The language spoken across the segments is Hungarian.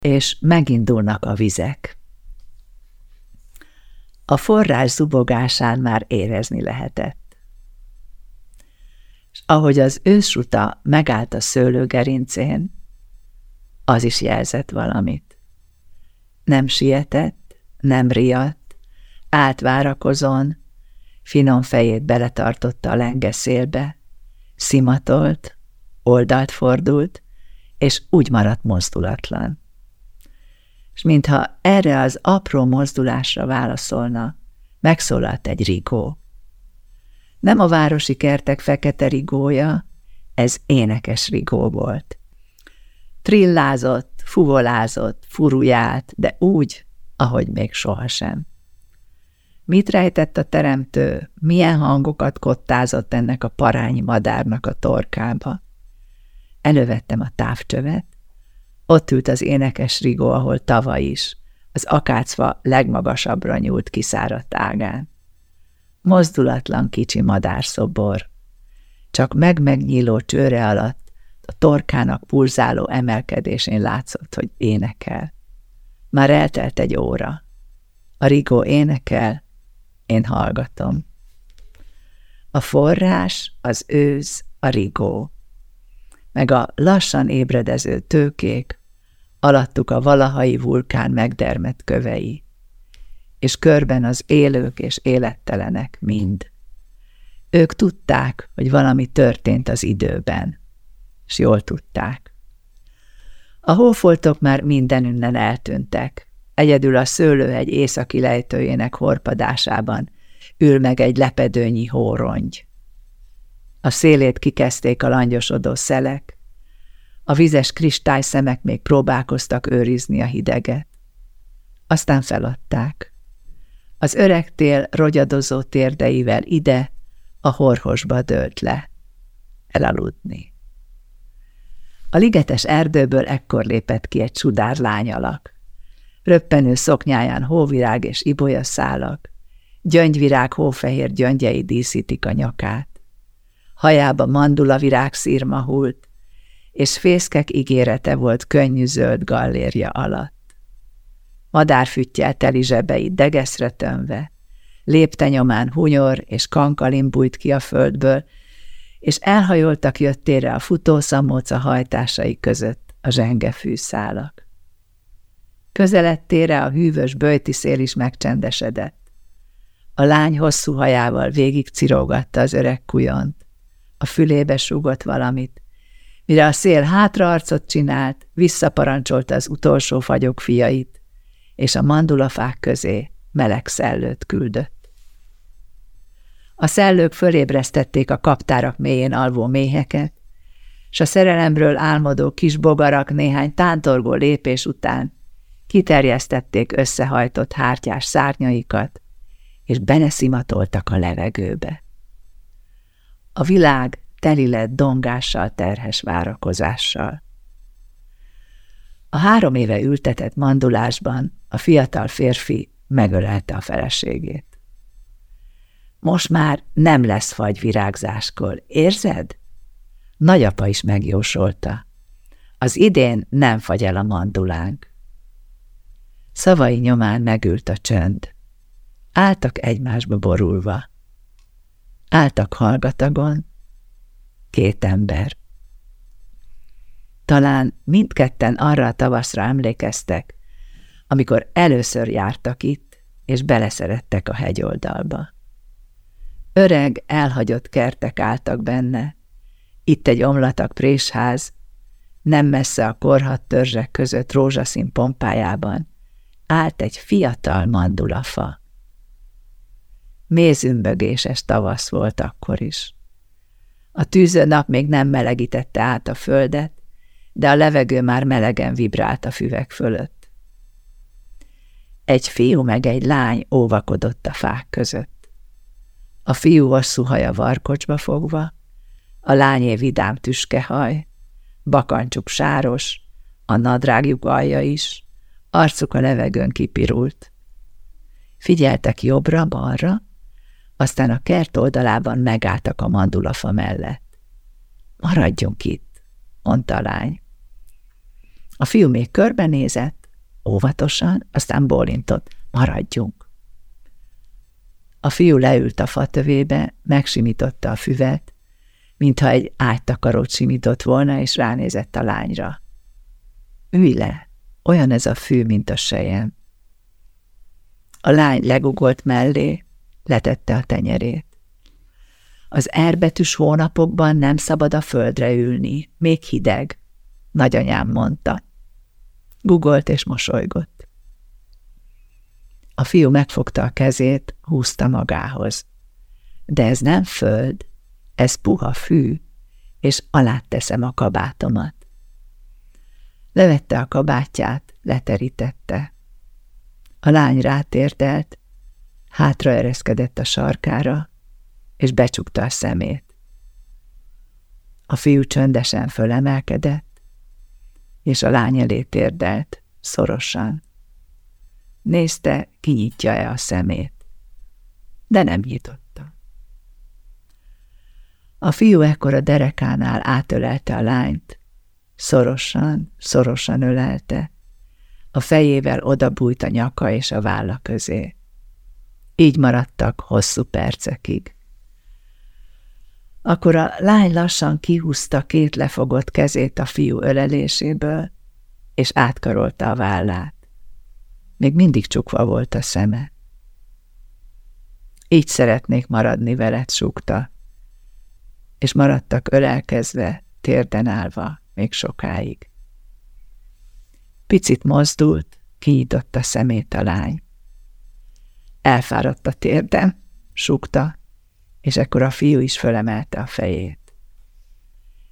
és megindulnak a vizek. A forrás zubogásán már érezni lehetett. És ahogy az ősruta megállt a szőlőgerincén, az is jelzett valamit. Nem sietett, nem riadt, állt várakozón, finom fejét beletartotta a lenge szélbe, szimatolt, oldalt fordult, és úgy maradt mozdulatlan. És mintha erre az apró mozdulásra válaszolna, megszólalt egy rigó. Nem a városi kertek fekete rigója, ez énekes rigó volt. Trillázott, fuvolázott, furujált, de úgy, ahogy még sohasem. Mit rejtett a teremtő, milyen hangokat kottázott ennek a parányi madárnak a torkába? Elővettem a távcsövet, ott ült az énekes rigó, ahol tavaly is, az akácfa legmagasabbra nyúlt kiszáradt ágán. Mozdulatlan kicsi madárszobor, csak meg-megnyíló csőre alatt a torkának pulzáló emelkedésén látszott, hogy énekel. Már eltelt egy óra. A rigó énekel, én hallgatom. A forrás, az őz, a rigó, meg a lassan ébredező tőkék, alattuk a valahai vulkán megdermett kövei, és körben az élők és élettelenek mind. Ők tudták, hogy valami történt az időben, és jól tudták. A hófoltok már mindenünnen eltűntek, Egyedül a szőlőhegy északi lejtőjének horpadásában ül meg egy lepedőnyi hórongy. A szélét kikezdték a langyosodó szelek, a vizes kristályszemek még próbálkoztak őrizni a hideget. Aztán feladták. Az öreg tél rogyadozó térdeivel ide, a horhosba dőlt le. Elaludni. A ligetes erdőből ekkor lépett ki egy csudár lányalak. Röppenő szoknyáján hóvirág és ibolya szálak, gyöngyvirág hófehér gyöngyei díszítik a nyakát. Hajába mandulavirág szírma hult, és fészkek ígérete volt könnyű zöld gallérja alatt. Madárfüttyel teli zsebei degeszre tömve, lépte nyomán hunyor és kankalin bújt ki a földből, és elhajoltak jöttére a futószamóca hajtásai között a zsenge fűszálak. Közelettére a hűvös böjti szél is megcsendesedett. A lány hosszú hajával végig cirógatta az öreg kujont. A fülébe súgott valamit. Mire a szél hátraarcot csinált, visszaparancsolta az utolsó fagyok fiait, és a mandulafák közé meleg szellőt küldött. A szellők fölébresztették a kaptárak mélyén alvó méheket, s a szerelemről álmodó kis bogarak néhány tántorgó lépés után kiterjesztették összehajtott hártyás szárnyaikat, és beneszimatoltak a levegőbe. A világ teli lett dongással terhes várakozással. A három éve ültetett mandulásban a fiatal férfi megölelte a feleségét. Most már nem lesz fagy virágzáskor, érzed? Nagyapa is megjósolta. Az idén nem fagy el a mandulánk. Szavai nyomán megült a csönd. Áltak egymásba borulva. Áltak hallgatagon, két ember. Talán mindketten arra a tavaszra emlékeztek, amikor először jártak itt, és beleszerettek a hegyoldalba. Öreg, elhagyott kertek álltak benne, itt egy omlatak présház, nem messze a korhat törzsek között rózsaszín pompájában, állt egy fiatal mandulafa. Mézümbögéses tavasz volt akkor is. A tűző nap még nem melegítette át a földet, de a levegő már melegen vibrált a füvek fölött. Egy fiú meg egy lány óvakodott a fák között. A fiú hosszú haja varkocsba fogva, a lányé vidám tüskehaj, bakancsuk sáros, a nadrágjuk alja is, arcuk a levegőn kipirult. Figyeltek jobbra-balra, aztán a kert oldalában megálltak a mandulafa mellett. Maradjunk itt, mondta a lány. A fiú még körbenézett, óvatosan, aztán bólintott. Maradjunk. A fiú leült a fatövébe, megsimította a füvet, mintha egy ágytakarót simított volna, és ránézett a lányra. Ülj le, olyan ez a fű, mint a sejem. A lány legugolt mellé, letette a tenyerét. Az erbetűs hónapokban nem szabad a földre ülni, még hideg, nagyanyám mondta. Gugolt és mosolygott. A fiú megfogta a kezét, húzta magához. De ez nem föld, ez puha fű, és alá teszem a kabátomat. Levette a kabátját, leterítette. A lány rátérdelt, hátra ereszkedett a sarkára, és becsukta a szemét. A fiú csöndesen fölemelkedett, és a lány elé térdelt, szorosan. Nézte, kinyitja-e a szemét, de nem nyitotta. A fiú ekkor a derekánál átölelte a lányt, szorosan, szorosan ölelte, a fejével odabújt a nyaka és a válla közé. Így maradtak hosszú percekig. Akkor a lány lassan kihúzta két lefogott kezét a fiú öleléséből, és átkarolta a vállát. Még mindig csukva volt a szeme. Így szeretnék maradni veled, súgta, és maradtak ölelkezve, térden állva még sokáig. Picit mozdult, kinyitotta szemét a lány. Elfáradt a térdem, súgta, és ekkor a fiú is fölemelte a fejét.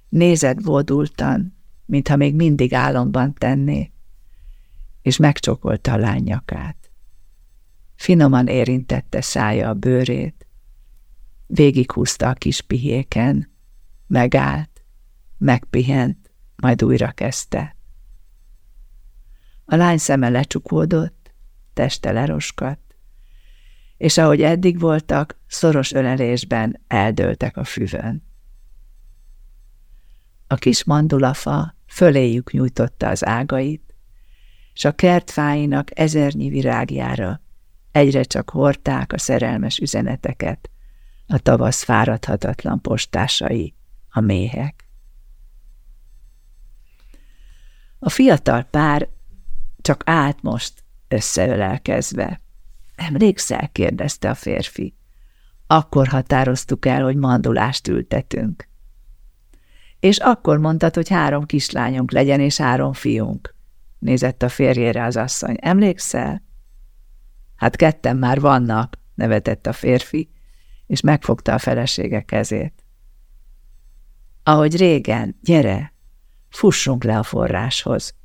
Nézett vodultan, mintha még mindig álomban tenné, és megcsokolta a lány. Finoman érintette szája a bőrét, végighúzta a kis pihéken, megállt, megpihent, majd újra kezdte. A lány szeme lecsukódott, teste leroskadt, és ahogy eddig voltak, szoros ölelésben eldőltek a füvön. A kis mandulafa föléjük nyújtotta az ágait, és a kertfáinak ezernyi virágjára egyre csak hordták a szerelmes üzeneteket, a tavasz fáradhatatlan postásai, a méhek. A fiatal pár csak állt most összeölelkezve. Emlékszel? kérdezte a férfi. Akkor határoztuk el, hogy mandulást ültetünk. És akkor mondtad, hogy három kislányunk legyen, és három fiunk. Nézett a férjére az asszony. Emlékszel? Hát ketten már vannak, nevetett a férfi, és megfogta a felesége kezét. Ahogy régen, gyere, fussunk le a forráshoz.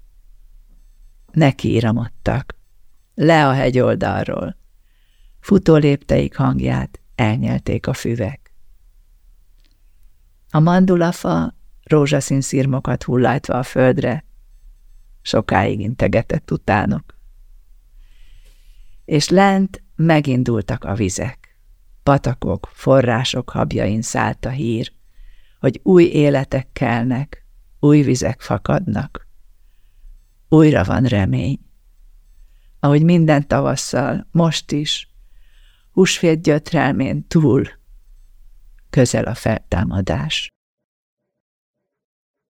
Neki íramodtak. Le a hegyoldalról. Futó lépteik hangját elnyelték a füvek. A mandulafa rózsaszín szirmokat hullájtva a földre, sokáig integetett utánok. És lent megindultak a vizek. Patakok, források habjain szállt a hír, hogy új életek kelnek, új vizek fakadnak. Újra van remény. Ahogy minden tavasszal, most is, húsvét gyötrelmén túl közel a feltámadás.